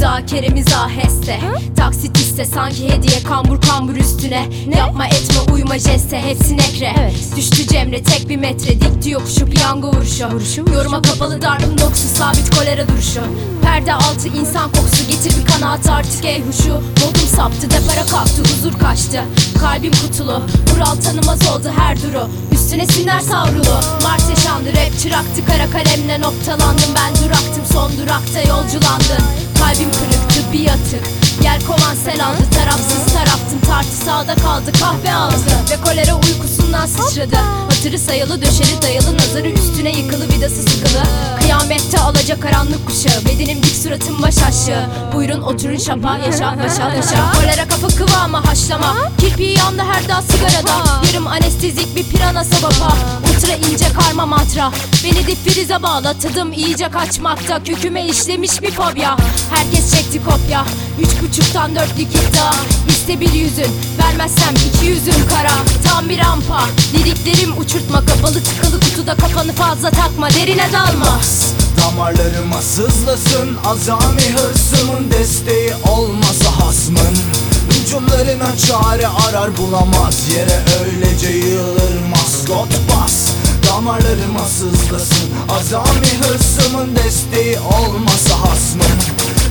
müzakeremiz aheste Taksit iste sanki hediye kambur kambur üstüne. Yapma etme uyma jeste hepsi nekre. Evet. Düştü Cemre tek bir metre. Dikti yokuşu piyango vuruşu. Yoruma kapalı darbın dokusu sabit kolera duruşu. Perde altı insan kokusu getir bir kanaat artık ey huşu. Modum saptı depara kalktı huzur kaçtı. Kalbim kutulu Kural tanımaz oldu her duru. Üstüne sinler savrulu. Mart yaşandı rap çıraktı kara kalemle noktalandım. Ben duraktım son durakta yolculandın Kalbim kırıktı bir yatık Gel kovan sel aldı tarafsız taraftım Tartı sağda kaldı kahve aldı. Ve kolera uykusundan sıçradı. Hatırı sayalı döşeli dayalı nazarı üstüne yıkılı vidası sıkılı. Kıyamette alacak karanlık kuşağı Bedenim dik suratım baş aşağı. Buyurun oturun şapa yaşa yaşa yaşa Kolera kafa kıvamı haşlama. Kirpiği yandı her dağ sigarada. Yarım anestezik bir pirana sababa Ultra ince karma mantra Beni dip frize iyice kaçmakta. Köküme işlemiş bir fobya. Herkes çekti kopya. Üç buçuktan dörtlük iddia. İste bir yüzün Vermezsem iki yüzüm kara. Tam bir rampa. Liriklerim uçurtma. Kapalı tıkalı kutuda kafanı fazla takma. Derine dalma. Damarlarıma sızlasın azami hırsımın desteği olmasa hasmın. Hücumlarına çare arar bulamaz. Yere öylece yığılır maskot bas Damarlarıma sızlasın azami hırsımın desteği olmasa hasmın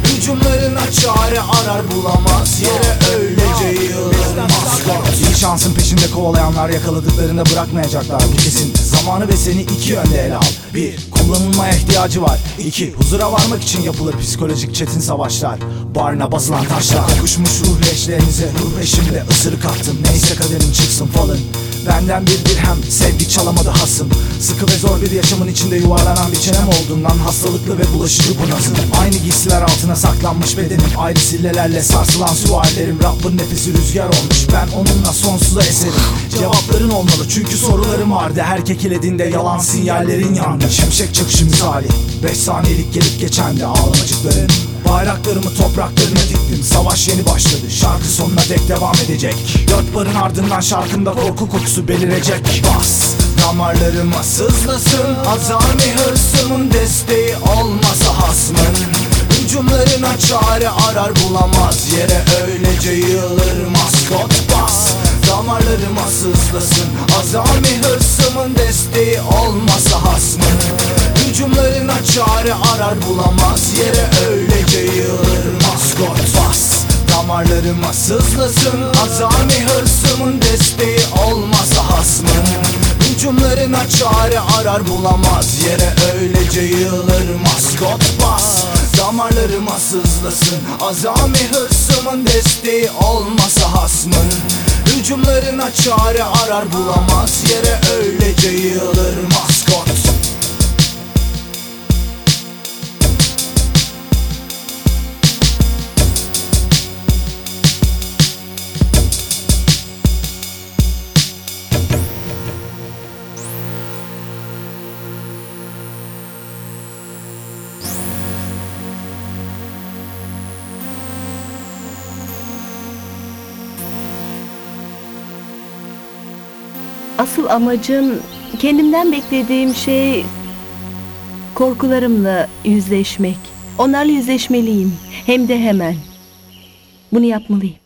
Hücumlarına çare arar bulamaz. Yere öylece yığılır maskot şansın peşinde kovalayanlar yakaladıklarında bırakmayacaklar. Bu kesin. Zamanı ve seni iki yönde ele al. Bir, kullanılmaya ihtiyacı var. İki, huzura varmak için yapılır psikolojik çetin savaşlar. Barına basılan taşlar. Kokuşmuş ruh leşlerinize ruh eşimle ısırık attım. Neyse kaderin çıksın falın Benden bir dirhem sevgi çalamadı hasım. Sıkı ve zor bir yaşamın içinde yuvarlanan bir çenem olduğundan Hastalıklı ve bulaşıcı bu nazım. Aynı giysiler altına saklanmış bedenim. Ayrı sillelerle sarsılan suallerim Rabbin nefesi rüzgar olmuş. Ben onunla sonsuza eserim. Cevapların olmalı çünkü sorularım vardı Her kekelediğinde yalan sinyallerin yandı Şimşek çakışı misali. Beş saniyelik gelip geçen de ağlamacıkların Bayraklarımı topraklarına diktim. Savaş yeni başladı. Şarkı sonuna dek devam edecek. Dört barın ardından şarkımda korku kokusu belirecek. Bas Damarlarıma sızlasın Azami hırsımın desteği olmasa hasmın. Hücumlarına çare arar bulamaz. Yere öylece yığılır maskot. Bas Damarlarıma sızlasın Azami hırsımın desteği olmasa hasmın. Hücumlarına çare arar bulamaz. Yere bas Damarlarıma sızlasın Azami hırsımın desteği olmasa hasmın. Hücumlarına çare arar bulamaz Yere öylece yığılır maskot bas. Damarlarıma sızlasın Azami hırsımın desteği olmasa hasmın. Hücumlarına çare arar bulamaz Yere öylece yığılır maskot Asıl amacım kendimden beklediğim şey korkularımla yüzleşmek. Onlarla yüzleşmeliyim. Hem de hemen. Bunu yapmalıyım.